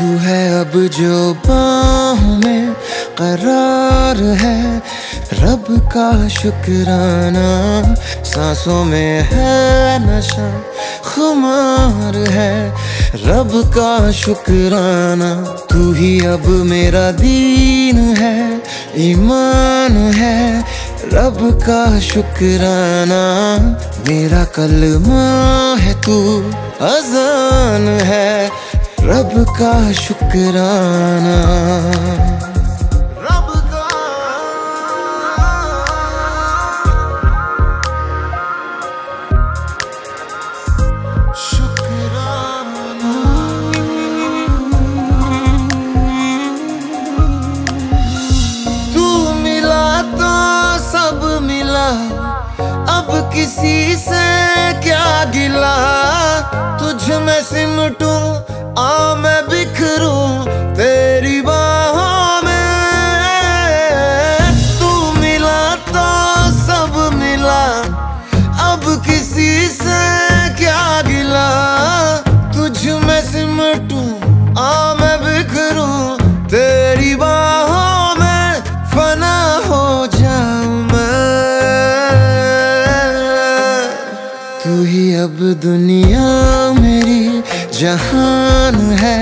तू है अब जो बाहों में करार है। रब का शुक्राना, सांसों में है नशा, खुमार है। रब का शुक्राना, तू ही अब मेरा दीन है, ईमान है। रब का शुक्राना, मेरा कलमा है तू, अजान है। रब का शुक्राना। रब का। शुक्राना। तू मिला तो सब मिला, अब किसी से क्या गिला? तू ही अब दुनिया मेरी जहान है।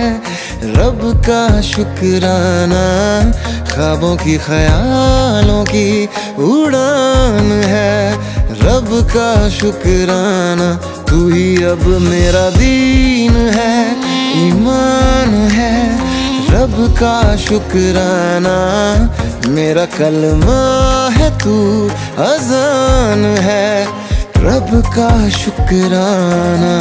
रब का शुक्राना ख्वाबों की, ख्यालों की उड़ान है। रब का शुक्राना, तू ही अब मेरा दीन है, ईमान है। रब का शुक्राना, मेरा कलमा है, तू अजान है। रब का शुक्राना।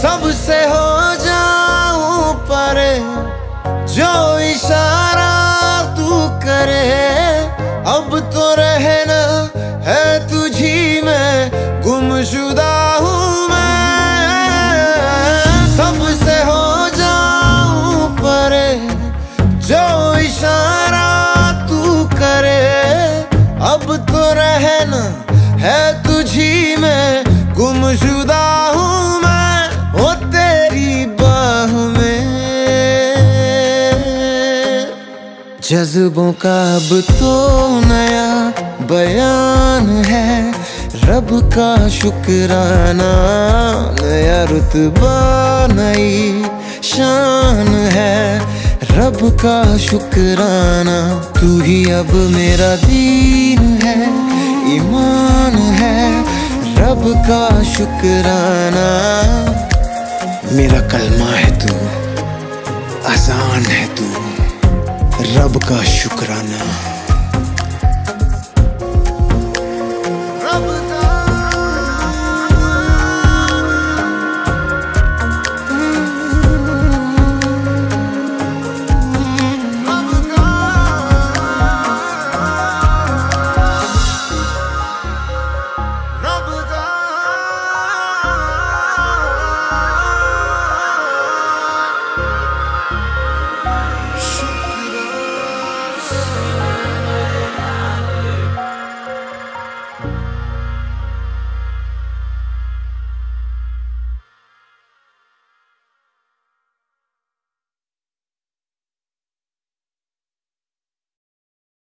सबसे हो इशारा तू करे अब तो रहना है तुझी में, गुमशुदा हूँ मैं। सबसे हो जाऊँ परे जो इशारा तू करे अब तो रहना है तुझी में, गुमशुदा जज्बों का अब तो नया बयान है। रब का शुक्राना, नया रुतबा, नई शान है। रब का शुक्राना, तू ही अब मेरा दीन है, ईमान है। रब का शुक्राना, मेरा कलमा है तू आसान है तू। रब का शुक्राना।